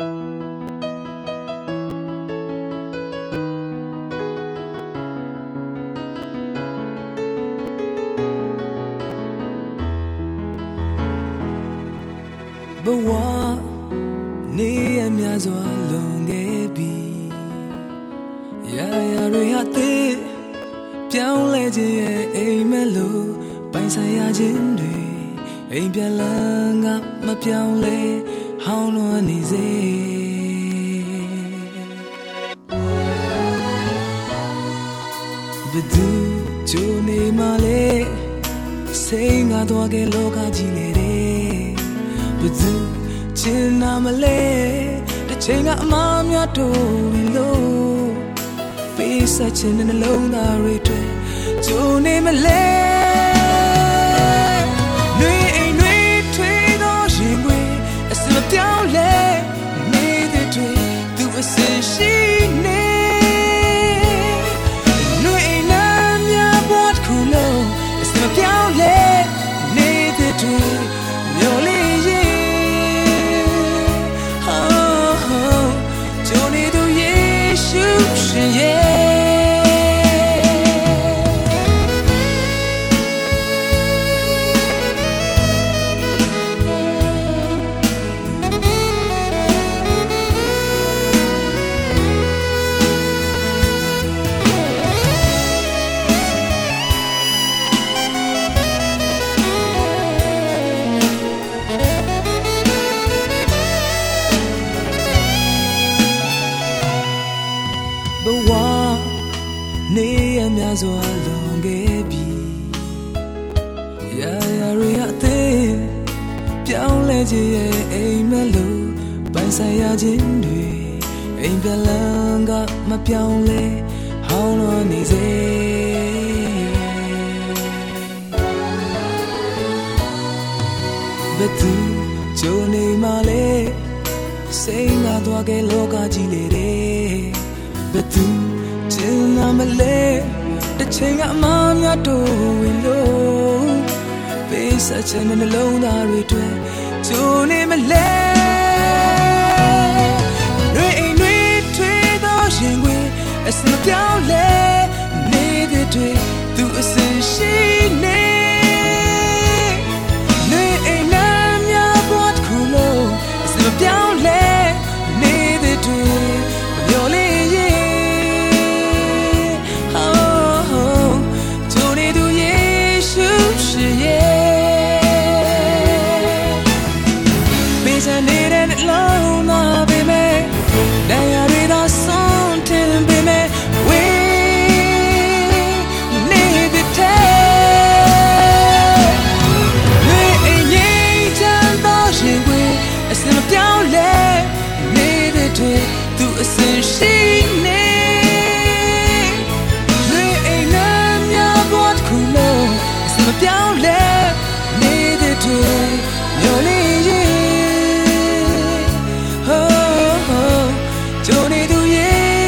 ဘဝနေရမြစွာလွန်ခဲ့ပြီရာရာတွေဟာသေးပြောင်းလဲခြင်းရဲ့အိမ်မက်လို့ပိုင်ဆိုင်ရခြင်းတွေအိမ်ပြန်လန်းကမပြောင်းလဲ ဟောင်းလွန်နေစေဘဒူဂျိုနေမလေးစိတ်ငါတော့ကလောကကြီးလေတဲ့ဘသူချင်နာမလဲတစ်ချိန်ကအမားများတို့လို့ပေးဆက်ချင်တဲ့နှလုံးသားတွေတွေဂျိုနေမလဲ နေရများစွာလွန်ခဲ့ပြီရာရာတွေအသေးပြောင်းလဲခြင်းရဲ့အိမ်မလို့ပိုင်ဆိုင်ရခြင်းတွေအိမ်ပြန်လန်းကမပြောင်းလဲဟောင်းလွန်နေစေဘယ်သူကြုံနေမှလဲစိတ်ငါသွားခဲ့လောကကြီးလေတဲ့ဘယ်သူချင် နာမလဲတစ်ချိန်ကအမားများတို့ဝင်လို့ပေးဆက်ချင်တဲ့နှလုံးသားတွေတွေ့ကြိုနေမလဲတွေအိမ်တွေထွေးသောရင်ခွေအစမပြောင်းလဲ နေတဲ့လုံးမပေးမယ်တ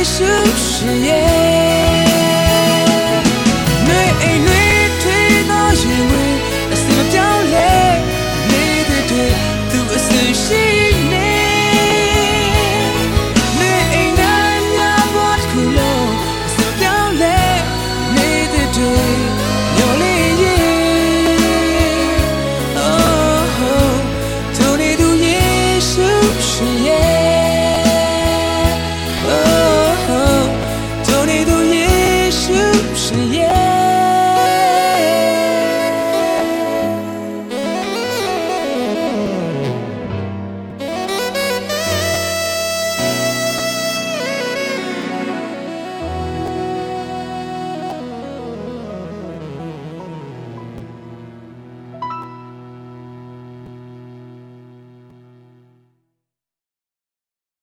是不是？